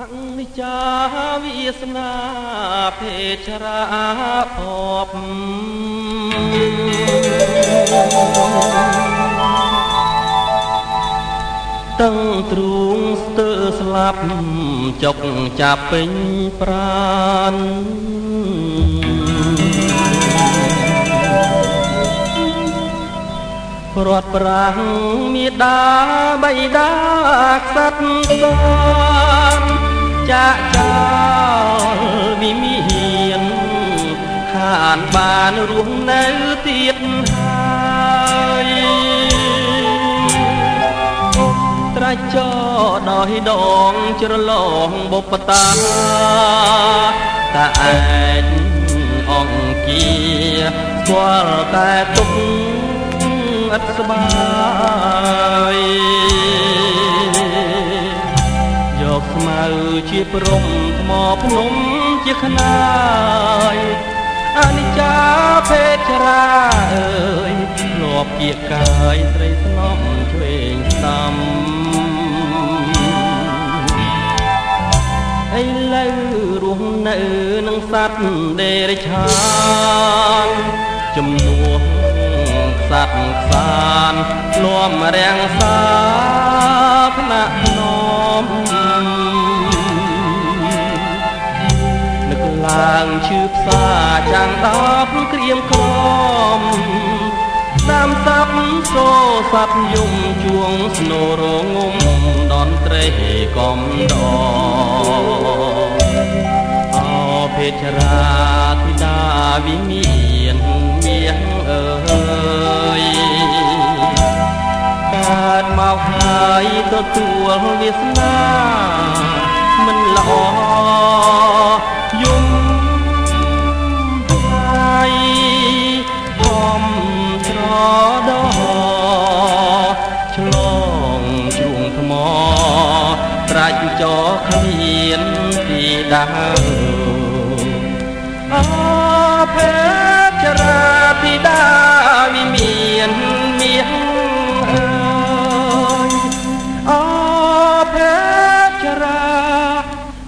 អនិច្ចាវាសនាភេជរាភពតឹងទ្រូងស្ទើស្លាប់ចុកចាប់ពេញប្រានព្រាត់ប្រាំងមេដាបៃតាខ្សាត់សាន ចាក់ចោលវិមានខានបានរស់នៅទៀតហើយត្រាច់ចោដោយដងជ្រលងបុព្វតាតាឯងអង្គាស្គាល់តែទុកឥតស្បាយ យកស្មៅជាព្រំថ្មភ្នំជាខ្នាយអនិច្ចាភេទច្រាអើយធ្លាប់ជាកាយស្រីស្នំឆ្វេងស្ដាំឥឡូវរស់នៅនឹងសត្វដេរឆានជំនួសត្វខ្សានលំរាំងសា សាងឈឺផ្សាចាំងដល់ព្រោះក្រៀមក្រំតាមសាប់សូសាប់យំជួងស្នូរងំដនត្រេកំដអោពេជ្រាធីតាវិមានមាសអើយកើតមកហើយទទួលវាសនា ចោគ្មានទីដើមអភេចរាធីតាវិមានមាសអើយអភេចរា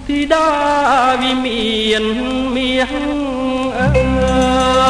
ធីតាវិមានមាសអើយ